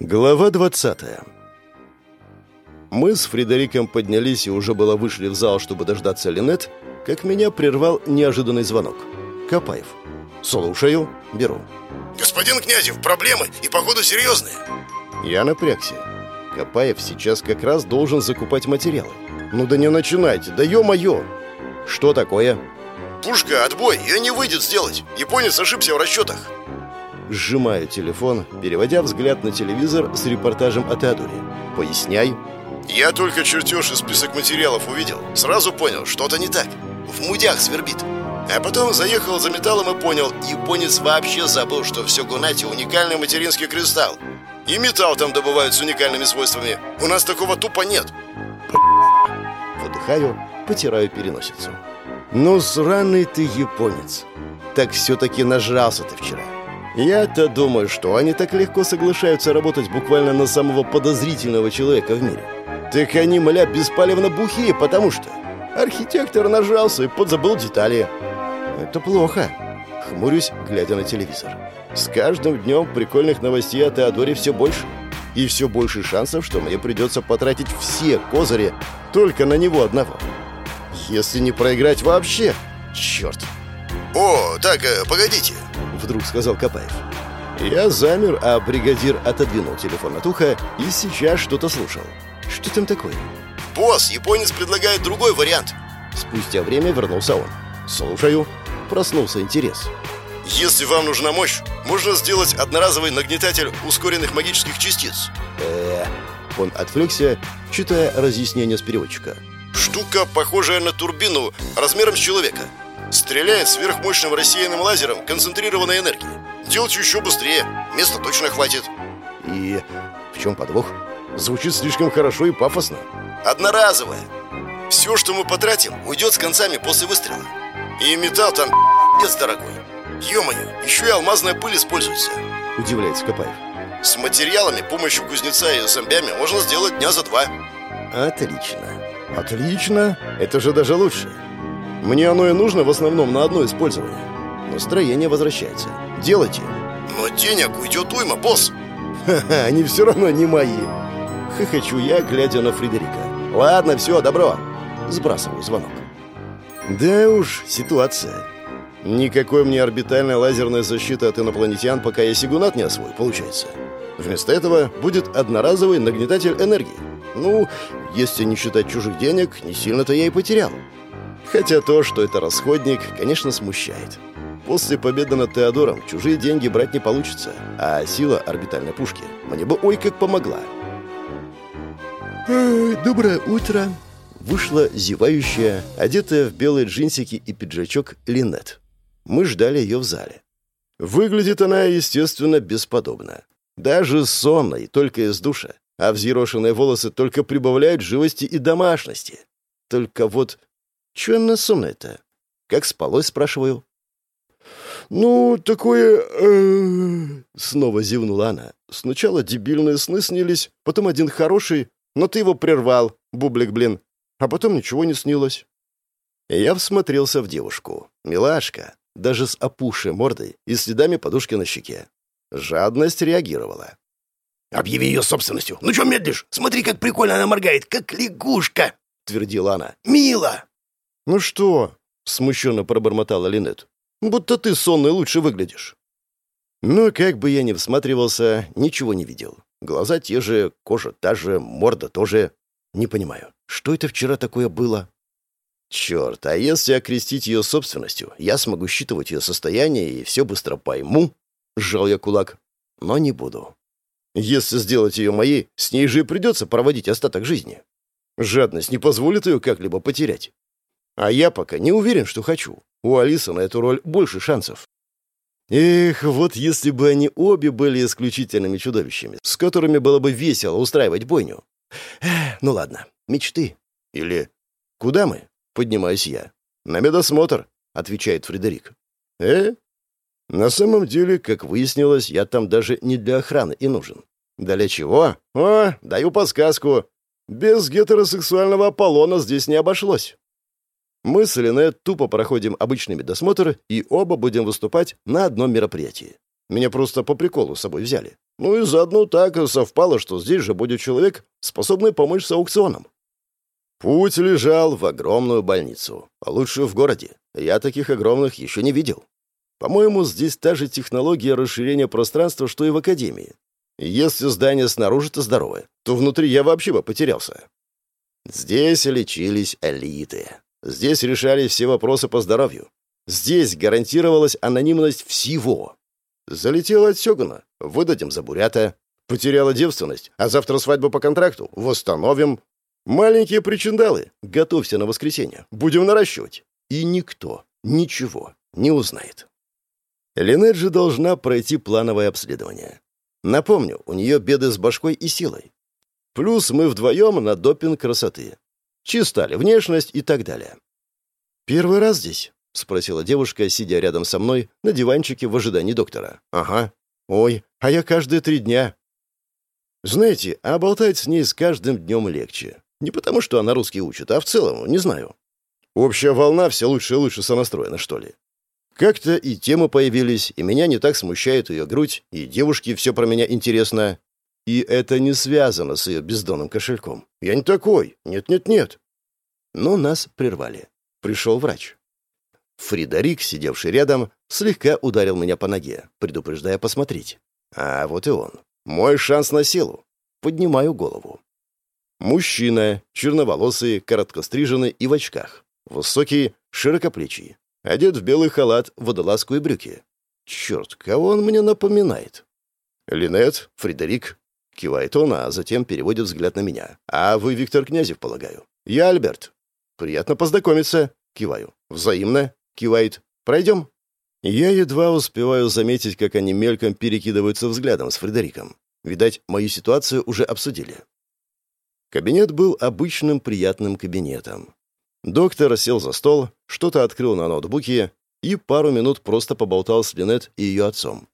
Глава 20 Мы с Фредериком поднялись и уже было вышли в зал, чтобы дождаться Линет, как меня прервал неожиданный звонок. Копаев. «Слушаю. Беру». «Господин Князев, проблемы, и походу серьезные». Я напрягся. Копаев сейчас как раз должен закупать материалы. Ну да не начинайте, да ё-моё! Что такое? Пушка, отбой, ее не выйдет сделать. Японец ошибся в расчетах. Сжимаю телефон, переводя взгляд на телевизор с репортажем о Теодоре. Поясняй. Я только чертеж и список материалов увидел. Сразу понял, что-то не так. В мудях свербит. А потом заехал за металлом и понял, японец вообще забыл, что все Гунати уникальный материнский кристалл. И металл там добывают с уникальными свойствами. У нас такого тупо нет. Выдыхаю, потираю переносицу. Ну, сраный ты японец. Так все-таки нажрался ты вчера. Я-то думаю, что они так легко соглашаются работать буквально на самого подозрительного человека в мире. Так они, мля, беспалевно бухие, потому что архитектор нажрался и подзабыл детали. Это плохо. Хмурюсь, глядя на телевизор. С каждым днем прикольных новостей о Теодоре все больше. И все больше шансов, что мне придется потратить все козыри только на него одного. Если не проиграть вообще. Черт. О, так, э, погодите вдруг сказал Копаев. Я замер, а бригадир отодвинул телефон от уха и сейчас что-то слушал. Что там такое? «Босс, японец предлагает другой вариант!» Спустя время вернулся он. «Слушаю». Проснулся интерес. «Если вам нужна мощь, можно сделать одноразовый нагнетатель ускоренных магических частиц». Э, Он отвлекся, читая разъяснение с переводчика. «Штука, похожая на турбину, размером с человека. Стреляет сверхмощным рассеянным лазером концентрированной энергии. Делать еще быстрее. Места точно хватит. И в чем подвох? Звучит слишком хорошо и пафосно. Одноразовая. Все, что мы потратим, уйдет с концами после выстрела. И металл там пи***ц дорогой. Ё-моё, еще и алмазная пыль используется. Удивляется Копаев. С материалами, помощью кузнеца и зомбями можно сделать дня за два. Отлично. Отлично. Это же даже лучше. Мне оно и нужно в основном на одно использование. Настроение возвращается. Делайте. Но денег уйдет уйма, босс. Ха-ха, они все равно не мои. Хохочу я, глядя на Фредерика. Ладно, все, добро. Сбрасываю звонок. Да уж, ситуация. Никакой мне орбитальная лазерная защита от инопланетян, пока я сигунат не освою, получается. Вместо этого будет одноразовый нагнетатель энергии. Ну, если не считать чужих денег, не сильно-то я и потерял. Хотя то, что это расходник, конечно, смущает. После победы над Теодором чужие деньги брать не получится, а сила орбитальной пушки мне бы ой как помогла. «Доброе утро!» Вышла зевающая, одетая в белые джинсики и пиджачок Линет. Мы ждали ее в зале. Выглядит она, естественно, бесподобно. Даже сонной, только из душа, а взъерошенные волосы только прибавляют живости и домашности. Только вот Чё она сонная-то? Как спалось, спрашиваю. «Ну, такое...» э, Снова зевнула она. «Сначала дебильные сны снились, потом один хороший, но ты его прервал, бублик, блин. А потом ничего не снилось». Я всмотрелся в девушку. Милашка, даже с опухшей мордой и следами подушки на щеке. Жадность реагировала. «Объяви ее собственностью. Ну что медлишь? Смотри, как прикольно она моргает, как лягушка!» — твердила она. «Мило!» «Ну что?» — смущенно пробормотала Линет. «Будто ты сонный лучше выглядишь». Но как бы я ни всматривался, ничего не видел. Глаза те же, кожа та же, морда тоже. Не понимаю, что это вчера такое было? Черт, а если окрестить ее собственностью, я смогу считывать ее состояние и все быстро пойму. Сжал я кулак. Но не буду. Если сделать ее моей, с ней же и придется проводить остаток жизни. Жадность не позволит ее как-либо потерять. А я пока не уверен, что хочу. У Алисы на эту роль больше шансов. Эх, вот если бы они обе были исключительными чудовищами, с которыми было бы весело устраивать бойню. Эх, ну ладно, мечты. Или «Куда мы?» — поднимаюсь я. «На медосмотр», — отвечает Фредерик. «Э? На самом деле, как выяснилось, я там даже не для охраны и нужен. Для чего? О, даю подсказку. Без гетеросексуального Аполлона здесь не обошлось. Мы с Элене тупо проходим обычный медосмотр и оба будем выступать на одном мероприятии. Меня просто по приколу с собой взяли. Ну и заодно так совпало, что здесь же будет человек, способный помочь с аукционом. Путь лежал в огромную больницу, а лучше в городе. Я таких огромных еще не видел. По-моему, здесь та же технология расширения пространства, что и в академии. Если здание снаружи-то здоровое, то внутри я вообще бы потерялся. Здесь лечились элиты. Здесь решали все вопросы по здоровью. Здесь гарантировалась анонимность всего. Залетела от Сёгуна. Выдадим за бурята. Потеряла девственность, а завтра свадьбу по контракту. Восстановим. Маленькие причиндалы. Готовься на воскресенье. Будем наращивать. И никто ничего не узнает. Линет же должна пройти плановое обследование. Напомню, у нее беды с башкой и силой. Плюс мы вдвоем на допинг красоты. Чистали внешность и так далее. «Первый раз здесь?» — спросила девушка, сидя рядом со мной на диванчике в ожидании доктора. «Ага. Ой, а я каждые три дня». Знаете, а болтать с ней с каждым днем легче. Не потому, что она русский учит, а в целом, не знаю. Общая волна все лучше и лучше сонастроена, что ли. Как-то и темы появились, и меня не так смущает ее грудь, и девушке все про меня интересно. И это не связано с ее бездонным кошельком. Я не такой. Нет-нет-нет. Но нас прервали. Пришел врач. Фридорик, сидевший рядом, слегка ударил меня по ноге, предупреждая посмотреть. А вот и он. Мой шанс на силу. Поднимаю голову. Мужчина, черноволосый, короткостриженный и в очках. Высокий, широкоплечий. Одет в белый халат, водолазку и брюки. Черт, кого он мне напоминает? Линет, Фредерик. Кивает он, а затем переводит взгляд на меня. А вы Виктор Князев, полагаю. Я Альберт. Приятно познакомиться. Киваю. Взаимно. Кивает. Пройдем. Я едва успеваю заметить, как они мельком перекидываются взглядом с Фредериком. Видать, мою ситуацию уже обсудили. Кабинет был обычным приятным кабинетом. Доктор сел за стол, что-то открыл на ноутбуке и пару минут просто поболтал с Линет и ее отцом.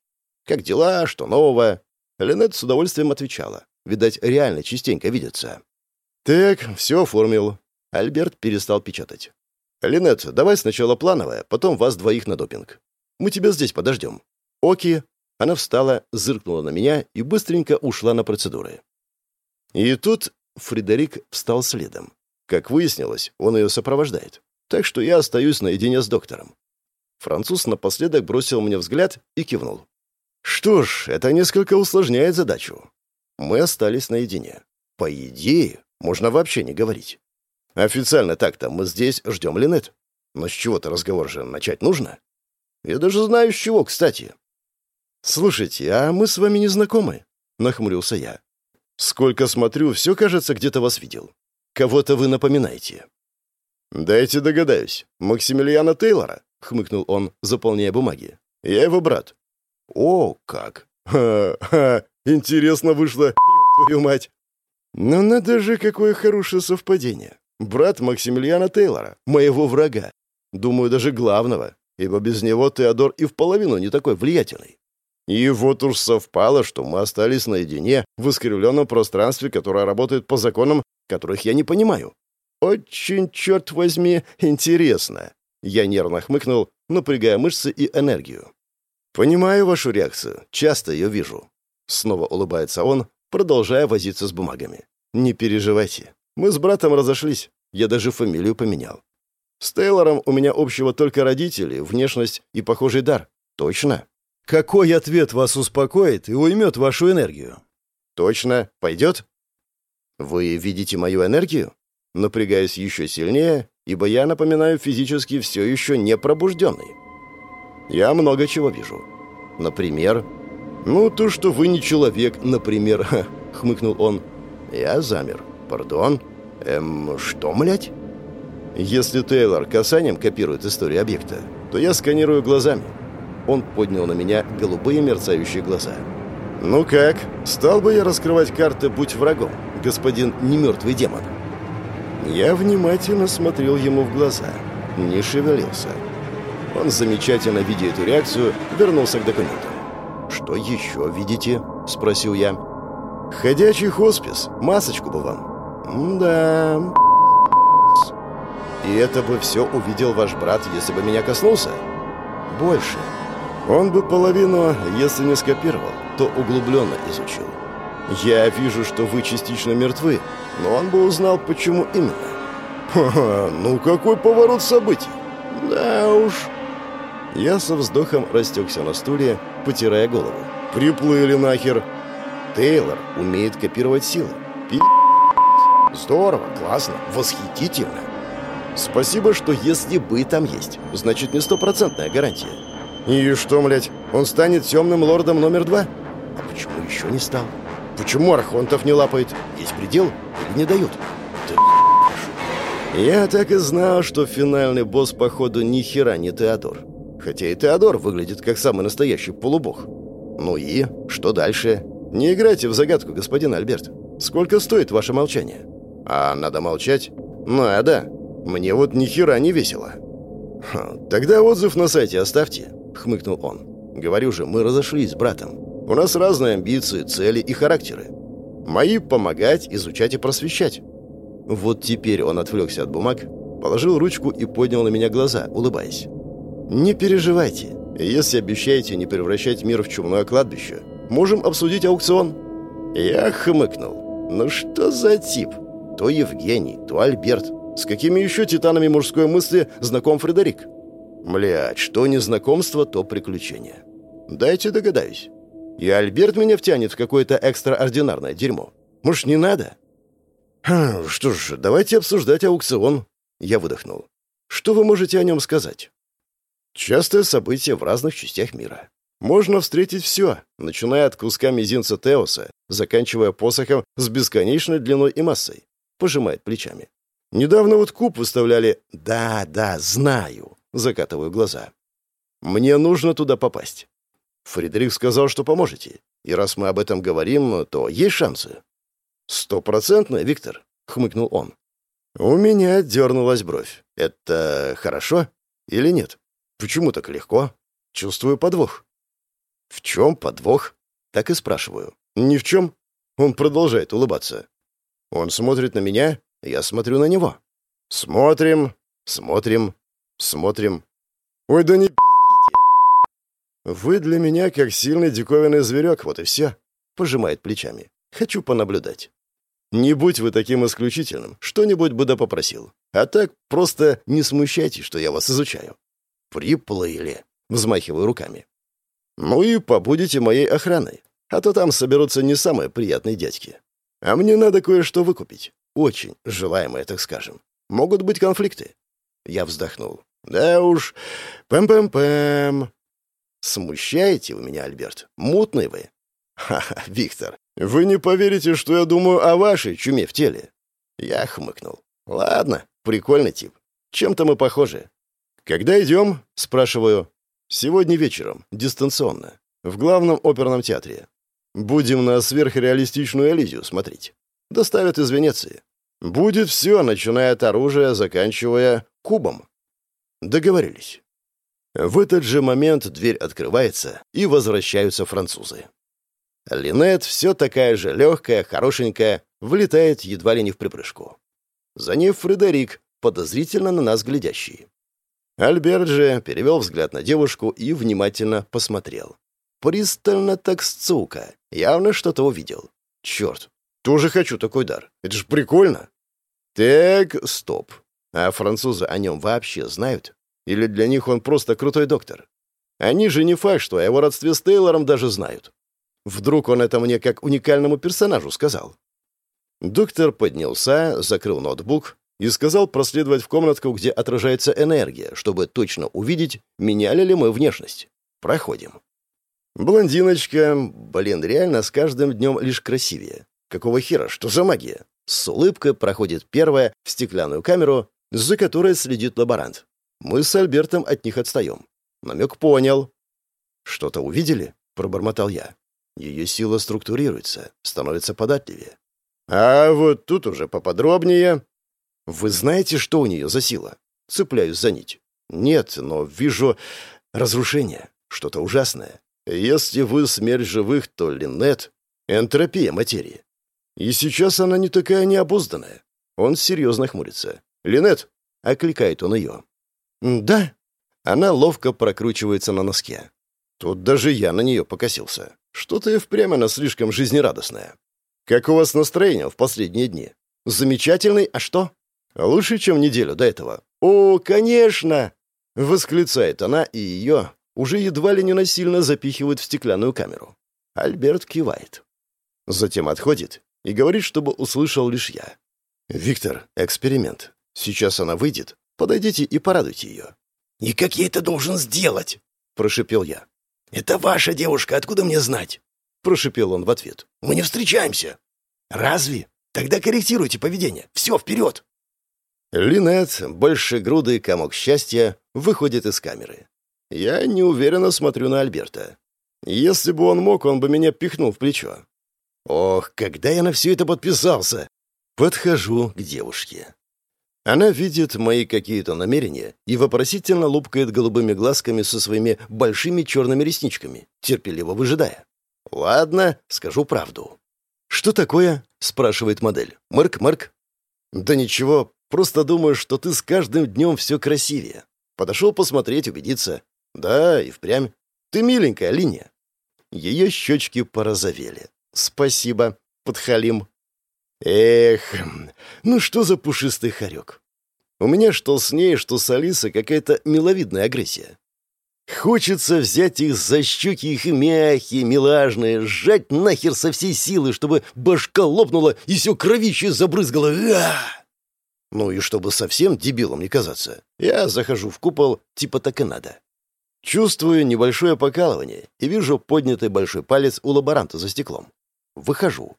«Как дела? Что нового?» Линет с удовольствием отвечала. Видать, реально частенько видятся. «Так, все оформил». Альберт перестал печатать. «Линет, давай сначала плановое, потом вас двоих на допинг. Мы тебя здесь подождем». «Оки». Она встала, зыркнула на меня и быстренько ушла на процедуры. И тут Фредерик встал следом. Как выяснилось, он ее сопровождает. Так что я остаюсь наедине с доктором. Француз напоследок бросил мне взгляд и кивнул. Что ж, это несколько усложняет задачу. Мы остались наедине. По идее, можно вообще не говорить. Официально так-то мы здесь ждем Линет. Но с чего-то разговор же начать нужно. Я даже знаю, с чего, кстати. «Слушайте, а мы с вами не знакомы?» — нахмурился я. «Сколько смотрю, все, кажется, где-то вас видел. Кого-то вы напоминаете». «Дайте догадаюсь. Максимилиана Тейлора?» — хмыкнул он, заполняя бумаги. «Я его брат». «О, как! Ха-ха! Интересно вышло, твою мать!» «Ну надо же, какое хорошее совпадение. Брат Максимилиана Тейлора, моего врага. Думаю, даже главного, ибо без него Теодор и в половину не такой влиятельный. И вот уж совпало, что мы остались наедине в искривленном пространстве, которое работает по законам которых я не понимаю. Очень, черт возьми, интересно. Я нервно хмыкнул, напрягая мышцы и энергию. «Понимаю вашу реакцию. Часто ее вижу». Снова улыбается он, продолжая возиться с бумагами. «Не переживайте. Мы с братом разошлись. Я даже фамилию поменял. С Тейлором у меня общего только родители, внешность и похожий дар. Точно?» «Какой ответ вас успокоит и уймет вашу энергию?» «Точно. Пойдет?» «Вы видите мою энергию?» Напрягаюсь еще сильнее, ибо я, напоминаю, физически все еще не пробужденный. Я много чего вижу. Например... «Ну, то, что вы не человек, например», — хмыкнул он. Я замер. «Пардон? Эм, что, млять?» «Если Тейлор касанием копирует историю объекта, то я сканирую глазами». Он поднял на меня голубые мерцающие глаза. «Ну как, стал бы я раскрывать карты «Будь врагом»?» господин немертвый демон. Я внимательно смотрел ему в глаза, не шевелился. Он, замечательно видя эту реакцию, вернулся к документам. «Что еще видите?» — спросил я. «Ходячий хоспис. Масочку бы вам». «Да...» «И это бы все увидел ваш брат, если бы меня коснулся?» «Больше. Он бы половину, если не скопировал, то углубленно изучил. Я вижу, что вы частично мертвы, но он бы узнал, почему именно. Ха-ха, ну какой поворот событий. Да уж. Я со вздохом растекся на стуле, потирая голову. Приплыли нахер. Тейлор умеет копировать силы. Пи***. Здорово, классно, восхитительно. Спасибо, что если бы там есть, значит не стопроцентная гарантия. И что, млядь, он станет темным лордом номер два? А почему еще не стал? Почему Архонтов не лапает? Есть предел или не дают? Да Я так и знал, что финальный босс, походу, ни хера не Теодор. Хотя и Теодор выглядит как самый настоящий полубог. Ну и что дальше? Не играйте в загадку, господин Альберт. Сколько стоит ваше молчание? А надо молчать? Надо. Мне вот ни хера не весело. Тогда отзыв на сайте оставьте, хмыкнул он. Говорю же, мы разошлись с братом. У нас разные амбиции, цели и характеры. Мои — помогать, изучать и просвещать. Вот теперь он отвлекся от бумаг, положил ручку и поднял на меня глаза, улыбаясь. «Не переживайте. Если обещаете не превращать мир в чумное кладбище, можем обсудить аукцион». Я хмыкнул. «Ну что за тип? То Евгений, то Альберт. С какими еще титанами мужской мысли знаком Фредерик?» «Млядь, что не знакомство, то приключение. Дайте догадаюсь. И Альберт меня втянет в какое-то экстраординарное дерьмо. Может, не надо?» «Хм, «Что ж, давайте обсуждать аукцион». Я выдохнул. «Что вы можете о нем сказать?» Частое событие в разных частях мира. Можно встретить все, начиная от куска мизинца Теоса, заканчивая посохом с бесконечной длиной и массой. Пожимает плечами. Недавно вот куб выставляли «Да, да, знаю», закатываю глаза. «Мне нужно туда попасть». Фредерик сказал, что поможете. И раз мы об этом говорим, то есть шансы. «Стопроцентно, Виктор», — хмыкнул он. У меня дернулась бровь. «Это хорошо или нет?» Почему так легко? Чувствую подвох. В чем подвох? Так и спрашиваю. Ни в чем. Он продолжает улыбаться. Он смотрит на меня, я смотрю на него. Смотрим, смотрим, смотрим. Ой, да не. Вы для меня как сильный диковинный зверек, вот и все. Пожимает плечами. Хочу понаблюдать. Не будь вы таким исключительным, что-нибудь бы да попросил. А так просто не смущайте, что я вас изучаю. «Приплыли», — взмахиваю руками. «Ну и побудете моей охраной, а то там соберутся не самые приятные дядьки. А мне надо кое-что выкупить. Очень желаемое, так скажем. Могут быть конфликты». Я вздохнул. «Да уж, пэм-пэм-пэм». «Смущаете вы меня, Альберт? Мутный вы». «Ха-ха, Виктор, вы не поверите, что я думаю о вашей чуме в теле». Я хмыкнул. «Ладно, прикольный тип. Чем-то мы похожи. «Когда идем?» — спрашиваю. «Сегодня вечером, дистанционно, в главном оперном театре. Будем на сверхреалистичную Элизию смотреть. Доставят из Венеции. Будет все, начиная от оружия, заканчивая кубом». Договорились. В этот же момент дверь открывается, и возвращаются французы. Линет, все такая же легкая, хорошенькая, влетает едва ли не в припрыжку. За ней Фредерик, подозрительно на нас глядящий. Альберт же перевел взгляд на девушку и внимательно посмотрел. Пристально так сука. Явно что-то увидел. Черт, тоже хочу такой дар. Это же прикольно. Так, стоп. А французы о нем вообще знают? Или для них он просто крутой доктор? Они же не факт, что о его родстве с Тейлором даже знают. Вдруг он это мне как уникальному персонажу сказал. Доктор поднялся, закрыл ноутбук, и сказал проследовать в комнатку, где отражается энергия, чтобы точно увидеть, меняли ли мы внешность. Проходим. Блондиночка, блин, реально с каждым днем лишь красивее. Какого хера, что за магия? С улыбкой проходит первая в стеклянную камеру, за которой следит лаборант. Мы с Альбертом от них отстаем. Намек понял. «Что-то увидели?» — пробормотал я. Ее сила структурируется, становится податливее. А вот тут уже поподробнее. Вы знаете, что у нее за сила? Цепляюсь за нить. Нет, но вижу разрушение. Что-то ужасное. Если вы смерть живых, то Линнет — энтропия материи. И сейчас она не такая необузданная. Он серьезно хмурится. «Линет!» — окликает он ее. «Да». Она ловко прокручивается на носке. Тут даже я на нее покосился. Что-то и впрямь она слишком жизнерадостная. «Как у вас настроение в последние дни?» «Замечательный, а что?» «Лучше, чем неделю до этого». «О, конечно!» Восклицает она, и ее уже едва ли не насильно запихивают в стеклянную камеру. Альберт кивает. Затем отходит и говорит, чтобы услышал лишь я. «Виктор, эксперимент. Сейчас она выйдет. Подойдите и порадуйте ее». «И как я это должен сделать?» – прошипел я. «Это ваша девушка, откуда мне знать?» — прошипел он в ответ. «Мы не встречаемся». «Разве? Тогда корректируйте поведение. Все, вперед!» Линет, большегрудый комок счастья, выходит из камеры. Я неуверенно смотрю на Альберта. Если бы он мог, он бы меня пихнул в плечо. Ох, когда я на все это подписался! Подхожу к девушке. Она видит мои какие-то намерения и вопросительно лупкает голубыми глазками со своими большими черными ресничками, терпеливо выжидая. «Ладно, скажу правду». «Что такое?» — спрашивает модель. «Марк, Марк?» «Да ничего, просто думаю, что ты с каждым днем все красивее. Подошел посмотреть, убедиться. Да, и впрямь. Ты миленькая, линия». Ее щечки порозовели. «Спасибо, подхалим». Эх, ну что за пушистый хорек. У меня что с ней, что с Алисой какая-то миловидная агрессия. Хочется взять их за щеки, их мягкие, милажные, сжать нахер со всей силы, чтобы башка лопнула и все кровище забрызгало. А! Ну и чтобы совсем дебилом не казаться, я захожу в купол, типа так и надо. Чувствую небольшое покалывание и вижу поднятый большой палец у лаборанта за стеклом. Выхожу.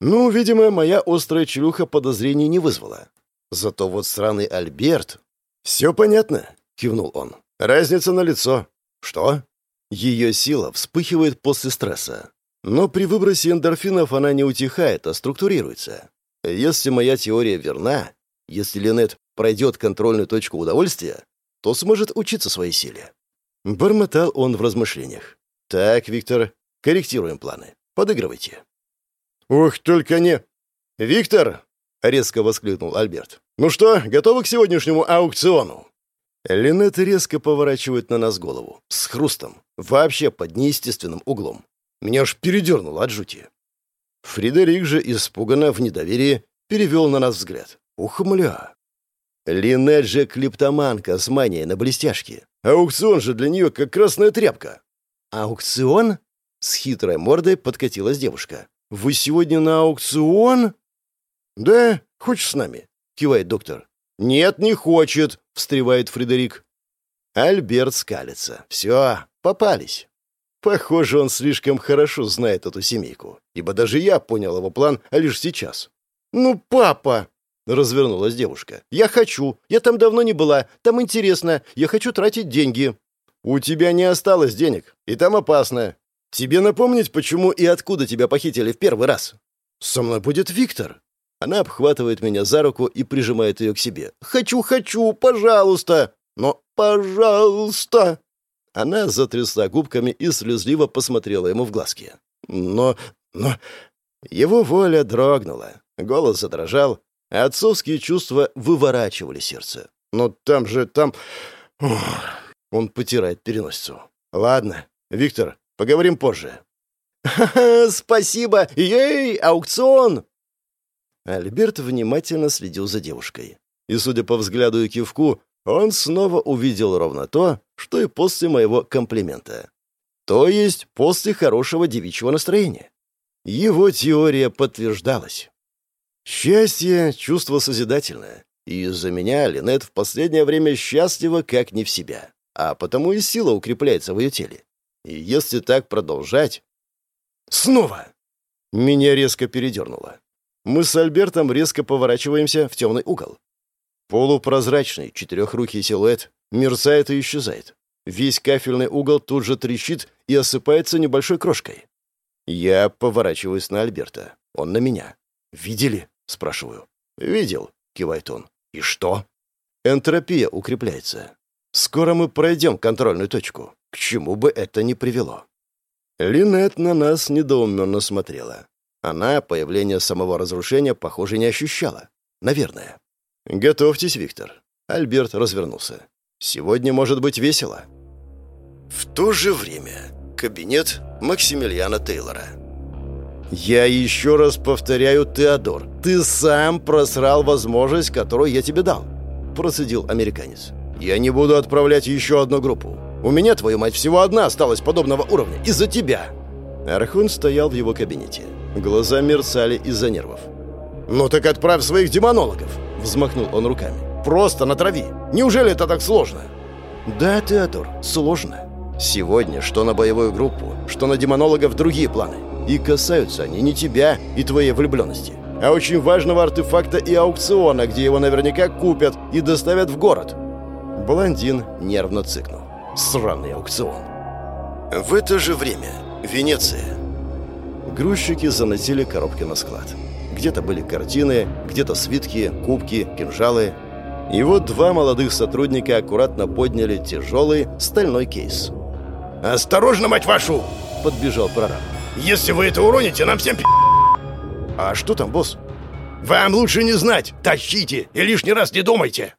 Ну, видимо, моя острая челюха подозрений не вызвала. Зато вот сраный Альберт... «Все понятно», — кивнул он. «Разница на лицо. «Что?» Ее сила вспыхивает после стресса. Но при выбросе эндорфинов она не утихает, а структурируется. Если моя теория верна, если Линет пройдет контрольную точку удовольствия, то сможет учиться своей силе. Бормотал он в размышлениях. «Так, Виктор, корректируем планы. Подыгрывайте». «Ух, только не...» «Виктор!» — резко воскликнул Альберт. «Ну что, готовы к сегодняшнему аукциону?» Линет резко поворачивает на нас голову. С хрустом. Вообще под неестественным углом. Меня аж передернуло от жути. Фредерик же, испуганно, в недоверии, перевел на нас взгляд. Ухмля. Линет же клептоманка с манией на блестяшке. Аукцион же для нее как красная тряпка. «Аукцион?» С хитрой мордой подкатилась девушка. «Вы сегодня на аукцион?» «Да, хочешь с нами?» — кивает доктор. «Нет, не хочет», — встревает Фредерик. Альберт скалится. «Все, попались». Похоже, он слишком хорошо знает эту семейку, ибо даже я понял его план лишь сейчас. «Ну, папа!» — развернулась девушка. «Я хочу. Я там давно не была. Там интересно. Я хочу тратить деньги». «У тебя не осталось денег, и там опасно. Тебе напомнить, почему и откуда тебя похитили в первый раз? Со мной будет Виктор. Она обхватывает меня за руку и прижимает ее к себе. «Хочу, хочу, пожалуйста!» «Но, пожалуйста!» Она затрясла губками и слезливо посмотрела ему в глазки. «Но... но...» Его воля дрогнула, голос задрожал, отцовские чувства выворачивали сердце. «Но там же, там...» Он потирает переносицу. «Ладно, Виктор, поговорим позже». «Ха-ха, спасибо! Ей, аукцион!» Альберт внимательно следил за девушкой. И, судя по взгляду и кивку, он снова увидел ровно то, что и после моего комплимента. То есть после хорошего девичьего настроения. Его теория подтверждалась. Счастье — чувство созидательное. И из-за меня Линет в последнее время счастлива как не в себя. А потому и сила укрепляется в ее теле. И если так продолжать... Снова! Меня резко передернуло. Мы с Альбертом резко поворачиваемся в темный угол. Полупрозрачный четырехрукий силуэт мерцает и исчезает. Весь кафельный угол тут же трещит и осыпается небольшой крошкой. Я поворачиваюсь на Альберта. Он на меня. «Видели?» — спрашиваю. «Видел», — кивает он. «И что?» Энтропия укрепляется. Скоро мы пройдем контрольную точку. К чему бы это ни привело. Линет на нас недоуменно смотрела. Она появление самого разрушения, похоже, не ощущала. Наверное. «Готовьтесь, Виктор». Альберт развернулся. «Сегодня может быть весело». В то же время кабинет Максимилиана Тейлора. «Я еще раз повторяю, Теодор, ты сам просрал возможность, которую я тебе дал», — процедил американец. «Я не буду отправлять еще одну группу. У меня, твою мать, всего одна осталась подобного уровня. Из-за тебя!» Архун стоял в его кабинете. Глаза мерцали из-за нервов. «Ну так отправь своих демонологов!» — взмахнул он руками. «Просто натрави! Неужели это так сложно?» «Да, Теодор, сложно. Сегодня что на боевую группу, что на демонологов другие планы. И касаются они не тебя и твоей влюбленности, а очень важного артефакта и аукциона, где его наверняка купят и доставят в город». Блондин нервно цыкнул. «Сраный аукцион!» В это же время Венеция. Грузчики заносили коробки на склад. Где-то были картины, где-то свитки, кубки, кинжалы. И вот два молодых сотрудника аккуратно подняли тяжелый стальной кейс. «Осторожно, мать вашу!» — подбежал прораб. «Если вы это уроните, нам всем пи***!» «А что там, босс?» «Вам лучше не знать! Тащите и лишний раз не думайте!»